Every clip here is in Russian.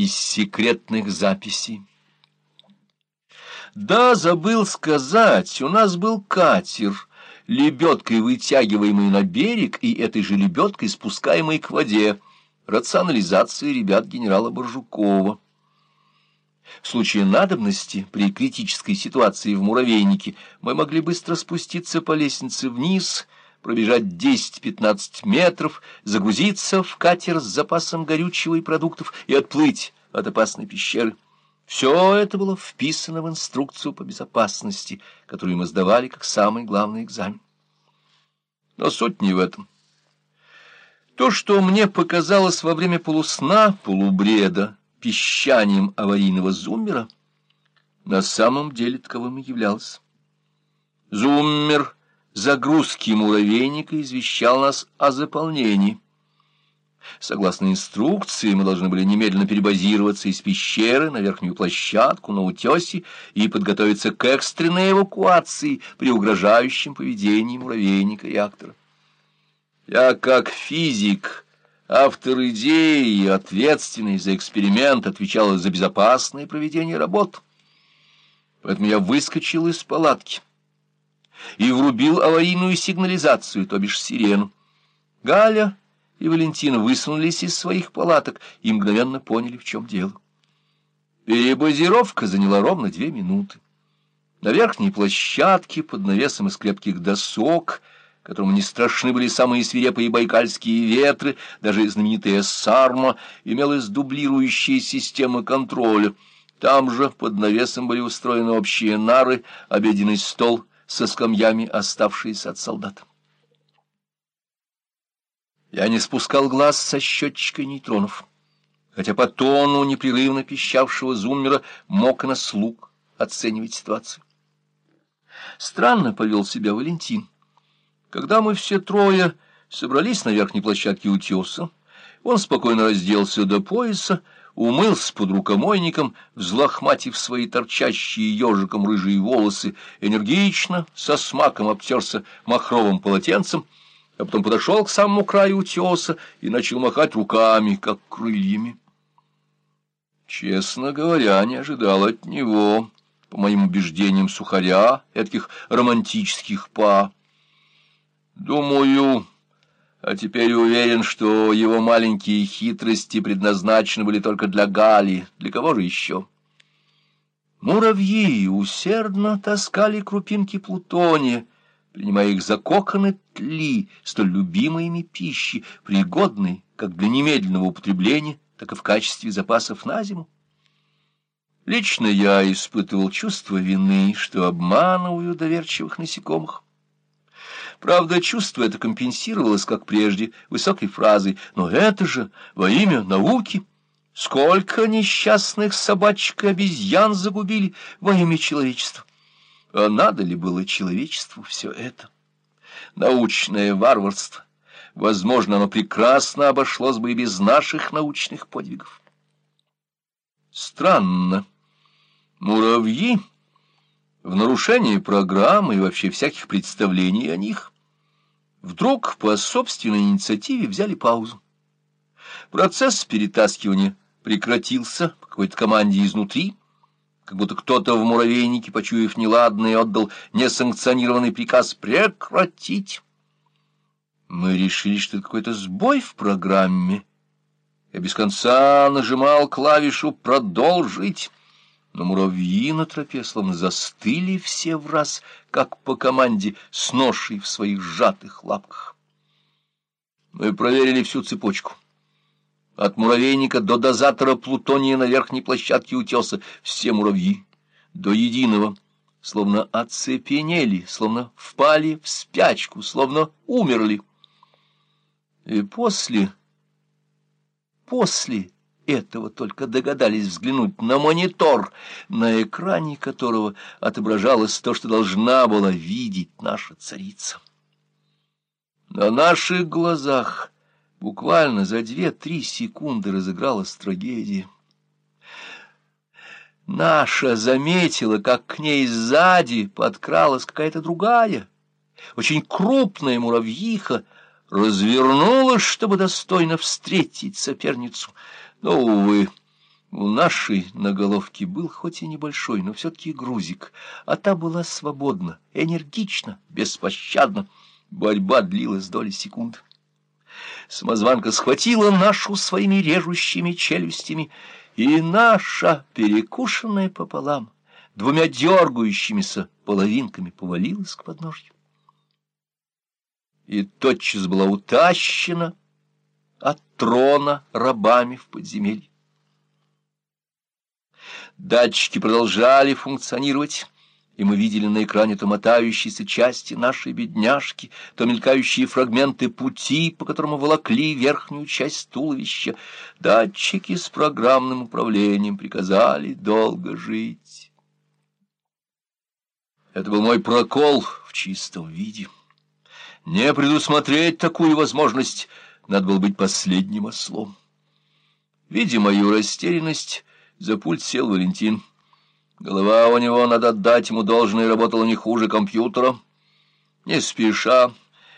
из секретных записей. Да, забыл сказать, у нас был катер, лебедкой вытягиваемый на берег и этой же лебедкой спускаемый к воде, рационализации ребят генерала Боржукова. В случае надобности, при критической ситуации в муравейнике, мы могли быстро спуститься по лестнице вниз, пробежать 10-15 метров, загрузиться в катер с запасом горючего и продуктов и отплыть от опасной пещеры. Все это было вписано в инструкцию по безопасности, которую мы сдавали как самый главный экзамен. Но суть не в этом. То, что мне показалось во время полусна, полубреда, песчанием аварийного зуммера, на самом деле таковым и являлось. Зуммер загрузки муравейника извещал нас о заполнении. Согласно инструкции, мы должны были немедленно перебазироваться из пещеры на верхнюю площадку на утесе и подготовиться к экстренной эвакуации при угрожающем поведении муравейника реактора. Я как физик, автор идеи и ответственный за эксперимент отвечал за безопасное проведение работ. Поэтому я выскочил из палатки и врубил аварийную сигнализацию, то бишь сирену. Галя и Валентина высунулись из своих палаток и мгновенно поняли, в чем дело. Перебазировка заняла ровно две минуты. На верхней площадке под навесом из крепких досок — которому не страшны были самые свирепые байкальские ветры, даже знаменитая Сарма, имелась дублирующая система контроля. Там же под навесом были устроены общие нары, обеденный стол со скамьями, оставшиеся от солдат. Я не спускал глаз со счетчика нейтронов, хотя по тону непрерывно пищавшего зуммера мог на слуг оценивать ситуацию. Странно повел себя Валентин. Когда мы все трое собрались на верхней площадке утеса, он спокойно разделся до пояса, умылся под рукомойником, взлохматив свои торчащие ежиком рыжие волосы, энергично, со смаком обтерся махровым полотенцем, а потом подошел к самому краю утеса и начал махать руками, как крыльями. Честно говоря, не ожидал от него, по моим убеждениям, сухаря, этих романтических па. Думаю, а теперь уверен, что его маленькие хитрости предназначены были только для Гали. Для кого же еще? Муравьи усердно таскали крупинки плутония, принимая их за коконы тли, столь любимыми пищи, пригодной как для немедленного употребления, так и в качестве запасов на зиму. Лично я испытывал чувство вины, что обманываю доверчивых насекомых. Правда, чувство это компенсировалось, как прежде, высокой фразой «Но это же во имя науки!» Сколько несчастных собачек и обезьян загубили во имя человечества! А надо ли было человечеству все это? Научное варварство. Возможно, оно прекрасно обошлось бы и без наших научных подвигов. Странно. Муравьи в нарушении программы и вообще всяких представлений о них, вдруг по собственной инициативе взяли паузу. Процесс перетаскивания прекратился по какой-то команде изнутри, как будто кто-то в муравейнике, почуяв неладное, отдал несанкционированный приказ прекратить. Мы решили, что это какой-то сбой в программе. Я без конца нажимал клавишу «Продолжить» но муравьи на тропе словно застыли все в раз, как по команде, с ношей в своих сжатых лапках. Мы проверили всю цепочку. От муравейника до дозатора плутония на верхней площадке утеса все муравьи, до единого, словно оцепенели, словно впали в спячку, словно умерли. И после, после этого только догадались взглянуть на монитор, на экране которого отображалось то, что должна была видеть наша царица. На наших глазах буквально за две-три секунды разыгралась трагедия. Наша заметила, как к ней сзади подкралась какая-то другая, очень крупная муравьиха, развернулась, чтобы достойно встретить соперницу — но, увы, У нашей на головке был хоть и небольшой, но все-таки грузик, а та была свободна, энергична, беспощадна. Борьба длилась доли секунд. Самозванка схватила нашу своими режущими челюстями, и наша, перекушенная пополам, двумя дергающимися половинками повалилась к подножью. И тотчас была утащена от трона рабами в подземелье. Датчики продолжали функционировать, и мы видели на экране то мотающиеся части нашей бедняжки, то мелькающие фрагменты пути, по которому волокли верхнюю часть туловища. Датчики с программным управлением приказали долго жить. Это был мой прокол в чистом виде. Не предусмотреть такую возможность надо было быть последним ослом. Видя мою растерянность, за пульт сел Валентин. Голова у него, надо отдать ему должное, работала не хуже компьютера. Не спеша,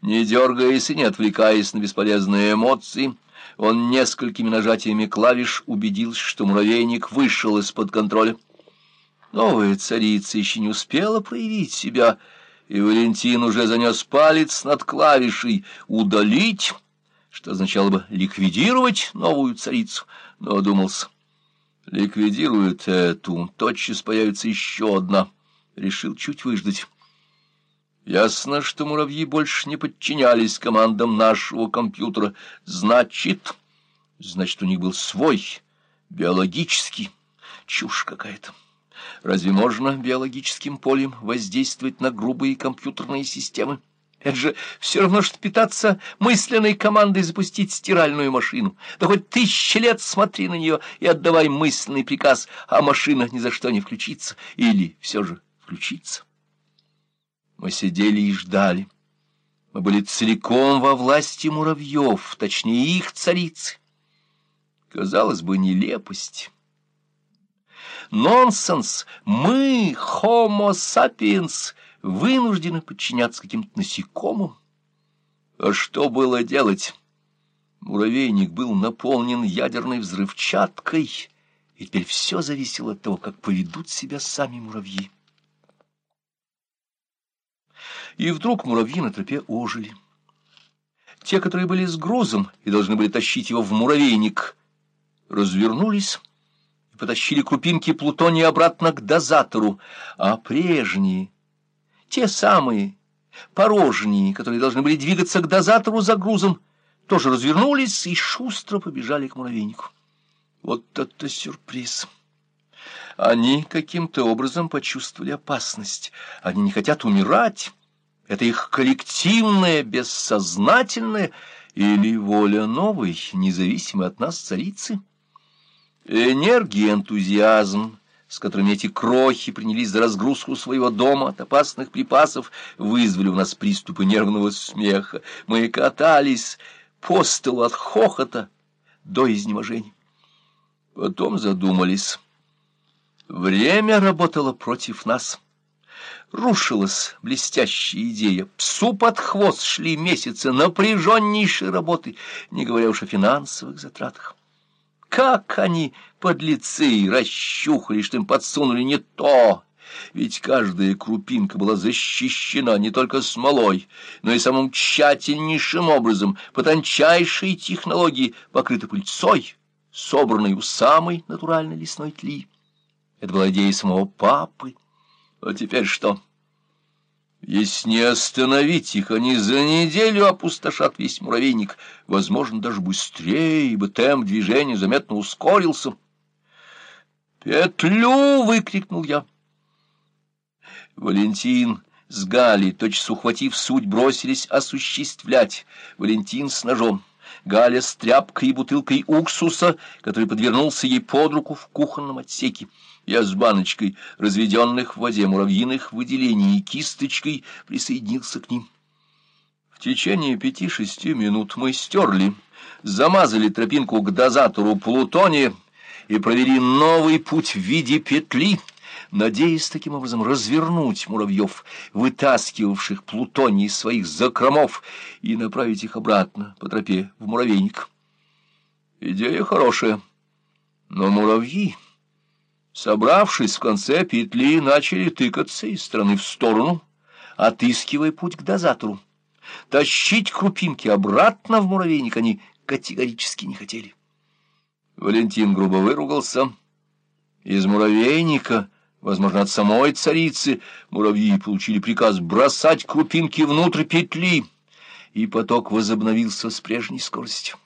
не дергаясь и не отвлекаясь на бесполезные эмоции, он несколькими нажатиями клавиш убедился, что муравейник вышел из-под контроля. Новая царица еще не успела проявить себя, и Валентин уже занес палец над клавишей «удалить», что означало бы ликвидировать новую царицу, но одумался. Ликвидирует эту, тотчас появится еще одна. Решил чуть выждать. Ясно, что муравьи больше не подчинялись командам нашего компьютера. Значит, значит, у них был свой, биологический. Чушь какая-то. Разве можно биологическим полем воздействовать на грубые компьютерные системы? Это же все равно, что питаться мысленной командой запустить стиральную машину. Да хоть тысячи лет смотри на нее и отдавай мысленный приказ, а машина ни за что не включится. Или все же включится. Мы сидели и ждали. Мы были целиком во власти муравьев, точнее их царицы. Казалось бы, нелепость. Нонсенс! Мы, homo sapiens, вынуждены подчиняться каким-то насекомым. А что было делать? Муравейник был наполнен ядерной взрывчаткой, и теперь все зависело от того, как поведут себя сами муравьи. И вдруг муравьи на тропе ожили. Те, которые были с грузом и должны были тащить его в муравейник, развернулись и потащили крупинки плутония обратно к дозатору, а прежние те самые, порожние, которые должны были двигаться к дозатору за грузом, тоже развернулись и шустро побежали к муравейнику. Вот это сюрприз! Они каким-то образом почувствовали опасность. Они не хотят умирать. Это их коллективное, бессознательное или воля новой, независимой от нас царицы. Энергия, энтузиазм, с которыми эти крохи принялись за разгрузку своего дома от опасных припасов, вызвали у нас приступы нервного смеха. Мы катались по столу от хохота до изнеможения. Потом задумались. Время работало против нас. Рушилась блестящая идея. Псу под хвост шли месяцы напряженнейшей работы, не говоря уж о финансовых затратах. Как они, подлецы, расщухали, что им подсунули не то! Ведь каждая крупинка была защищена не только смолой, но и самым тщательнейшим образом, по тончайшей технологии, покрыта пыльцой, собранной у самой натуральной лесной тли. Это была идея самого папы. А теперь что? Если не остановить их, они за неделю опустошат весь муравейник, возможно, даже быстрее, ибо темп движения заметно ускорился. «Петлю!» — выкрикнул я. Валентин с Галей, точно ухватив суть, бросились осуществлять. Валентин с ножом. Галя с тряпкой и бутылкой уксуса, который подвернулся ей под руку в кухонном отсеке. Я с баночкой разведенных в воде муравьиных выделений и кисточкой присоединился к ним. В течение пяти-шести минут мы стерли, замазали тропинку к дозатору плутония и провели новый путь в виде петли, надеясь таким образом развернуть муравьев, вытаскивавших плутоний из своих закромов, и направить их обратно по тропе в муравейник. Идея хорошая Но муравьи, собравшись в конце петли, начали тыкаться из стороны в сторону, отыскивая путь к дозатору. Тащить крупинки обратно в муравейник они категорически не хотели. Валентин грубо выругался. Из муравейника, возможно, от самой царицы, муравьи получили приказ бросать крупинки внутрь петли, и поток возобновился с прежней скоростью.